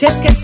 te esquecer, amor.